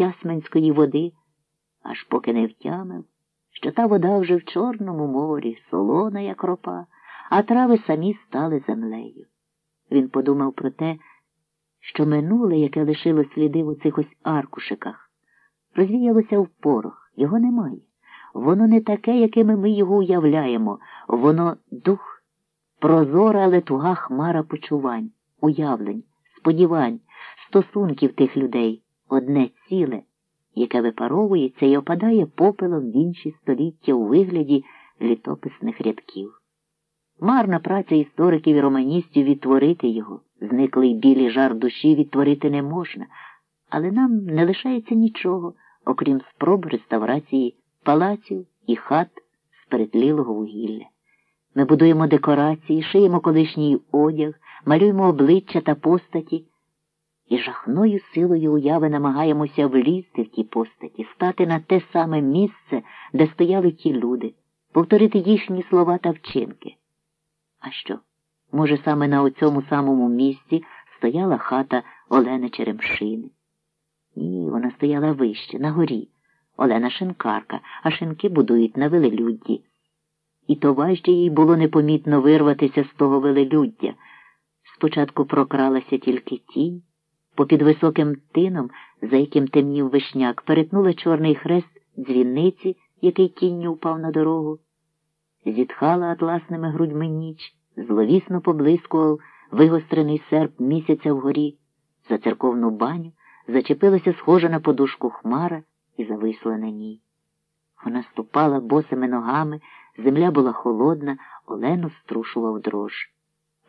тясменської води, аж поки не втямив, що та вода вже в Чорному морі, солона, як ропа, а трави самі стали землею. Він подумав про те, що минуле, яке лишило сліди у цих ось аркушиках, розвіялося в порох, його немає. Воно не таке, якими ми його уявляємо, воно дух, прозора, але туга хмара почувань, уявлень, сподівань, стосунків тих людей, одне ціле, яке випаровується і опадає попелом в інші століття у вигляді літописних рядків. Марна праця істориків і романістів відтворити його, зниклий білий жар душі відтворити не можна, але нам не лишається нічого, окрім спроб реставрації палаців і хат з перетлілого вугілля. Ми будуємо декорації, шиємо колишній одяг, малюємо обличчя та постаті і жахною силою уяви намагаємося влізти в ті постаті, стати на те саме місце, де стояли ті люди, повторити їхні слова та вчинки. А що? Може, саме на оцьому самому місці стояла хата Олени Черемшини? Ні, вона стояла вище, на горі. Олена шинкарка, а шинки будують на велелюдді. І то важче їй було непомітно вирватися з того велелюддя. Спочатку прокралася тільки тінь, попід високим тином, за яким темнів вишняк, перетнула чорний хрест дзвінниці, який тінню впав на дорогу. Зітхала атласними грудьми ніч, зловісно поблискував вигострений серп місяця вгорі, за церковну баню зачепилася схожа на подушку хмара і зависла на ній. Вона ступала босими ногами, земля була холодна, Олену струшував дрож.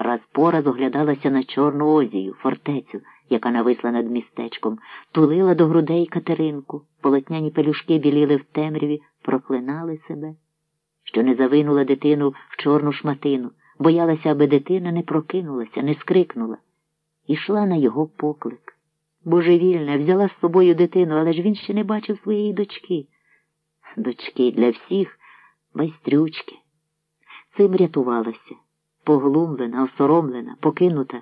Раз по раз оглядалася на Чорну озію, фортецю, яка нависла над містечком, тулила до грудей Катеринку, полотняні пелюшки біліли в темряві, проклинали себе, що не завинула дитину в чорну шматину, боялася, аби дитина не прокинулася, не скрикнула, ішла на його поклик. Божевільна, взяла з собою дитину, але ж він ще не бачив своєї дочки. Дочки для всіх майстрючки. Цим рятувалася, поглумлена, осоромлена, покинута,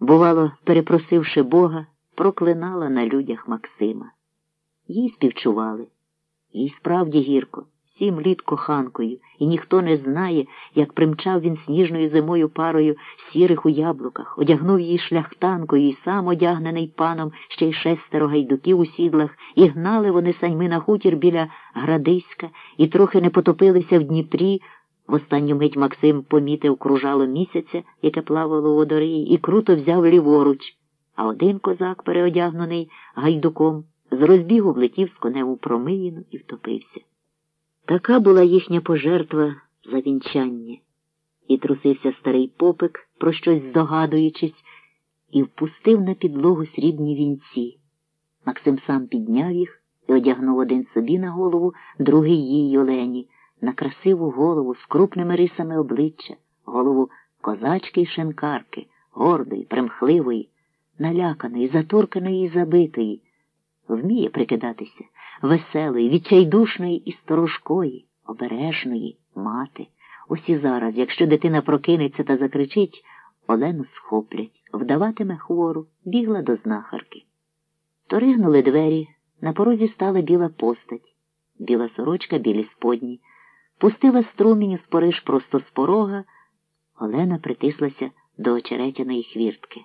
бувало, перепросивши Бога, проклинала на людях Максима. Їй співчували, їй справді гірко сім літ коханкою, і ніхто не знає, як примчав він сніжною зимою парою сірих у яблуках, одягнув її шляхтанкою і сам одягнений паном ще й шестеро гайдуків у сідлах, і гнали вони саньми на хутір біля Градиська, і трохи не потопилися в Дніпрі. В останню мить Максим помітив кружало місяця, яке плавало у водорії, і круто взяв ліворуч, а один козак, переодягнений гайдуком, з розбігу влетів з конем у промиїну і втопився. Така була їхня пожертва за вінчання. І трусився старий попик, про щось здогадуючись, і впустив на підлогу срібні вінці. Максим сам підняв їх і одягнув один собі на голову, другий їй Олені, на красиву голову з крупними рисами обличчя, голову козачки й шинкарки, гордої, примхливої, наляканої, заторканої і забитої. Вміє прикидатися веселої, відчайдушної і сторожкої, обережної мати. Ось і зараз, якщо дитина прокинеться та закричить, Олену схоплять, вдаватиме хвору, бігла до знахарки. Торигнули двері, на порозі стала біла постать, біла сорочка, білі сподні, пустила струмінь з Париж просто з порога, Олена притислася до очеретяної хвіртки.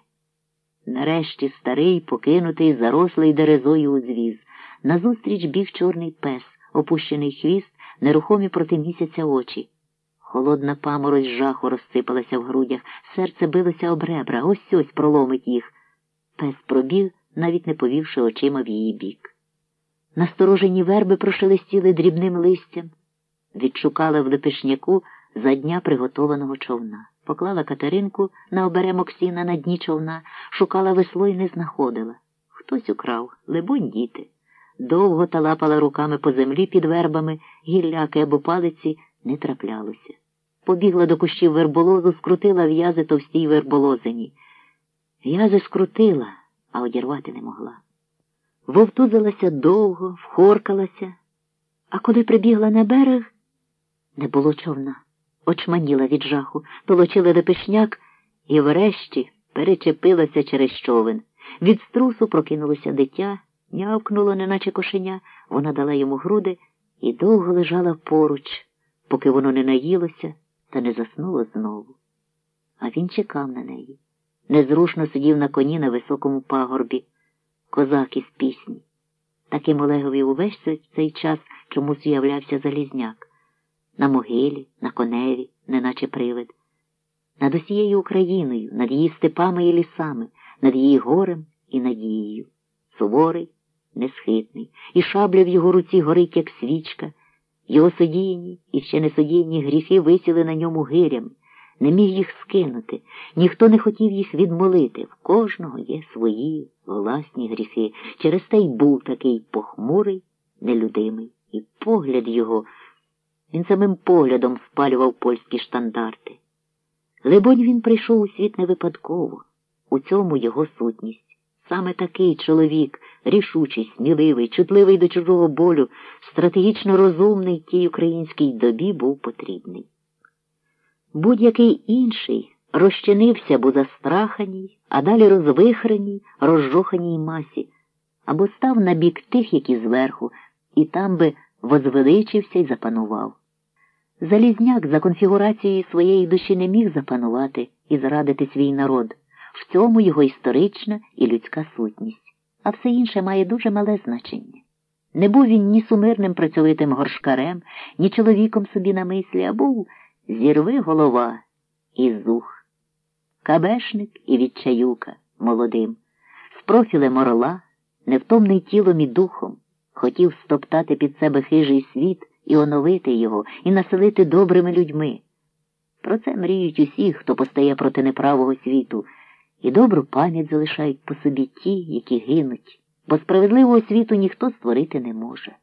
Нарешті старий, покинутий, зарослий дерезою узвіз. Назустріч біг чорний пес, опущений хвіст, нерухомі проти місяця очі. Холодна паморозь жаху розсипалася в грудях, серце билося об ребра, ось ось проломить їх. Пес пробіг, навіть не повівши очима в її бік. Насторожені верби прошелестіли дрібним листям, відшукала в лепешняку за дня приготованого човна. Поклала Катеринку на оберемок сіна на дні човна, шукала весло і не знаходила. Хтось украв, либонь, діти довго талапала руками по землі під вербами, гілляки або палиці не траплялося. Побігла до кущів верболозу, скрутила в'язи товстій верболозині. В'язи скрутила, а одірвати не могла. Вовтузилася довго, вхоркалася, а коли прибігла на берег, не було човна. Очманіла від жаху, толочила лепешняк і врешті перечепилася через човен. Від струсу прокинулося дитя нявкнуло, неначе кошеня, вона дала йому груди і довго лежала поруч, поки воно не наїлося та не заснуло знову. А він чекав на неї. Незрушно сидів на коні на високому пагорбі, козак із пісні. Таким Олегові увесь цей час чомусь уявлявся Залізняк. На могилі, на коневі, неначе привид. Над усією Україною, над її степами і лісами, над її горем і надією. Суворий, несхитний, і шабля в його руці горить, як свічка. Його содіяні і ще не содіяні гріхи висіли на ньому гирями, не міг їх скинути, ніхто не хотів їх відмолити. В кожного є свої власні гріхи. Через те й був такий похмурий, нелюдимий, і погляд його. Він самим поглядом спалював польські штандарти. Либонь, він прийшов у світ не випадково, у цьому його сутність. Саме такий чоловік, рішучий, сміливий, чутливий до чужого болю, стратегічно розумний тій українській добі був потрібний. Будь-який інший розчинився б у застраханій, а далі розвихреній, розжоханій масі, або став на бік тих, які зверху, і там би возвеличився й запанував. Залізняк за конфігурацією своєї душі не міг запанувати і зрадити свій народ. В цьому його історична і людська сутність, а все інше має дуже мале значення. Не був він ні сумирним працьовитим горшкарем, ні чоловіком собі на мислі, а був зірви голова і зух, кабешник і відчаюка молодим, з профілем орла, невтомний тілом і духом, хотів стоптати під себе хижий світ і оновити його, і населити добрими людьми. Про це мріють усі, хто постає проти неправого світу і добру пам'ять залишають по собі ті, які гинуть, бо справедливого світу ніхто створити не може.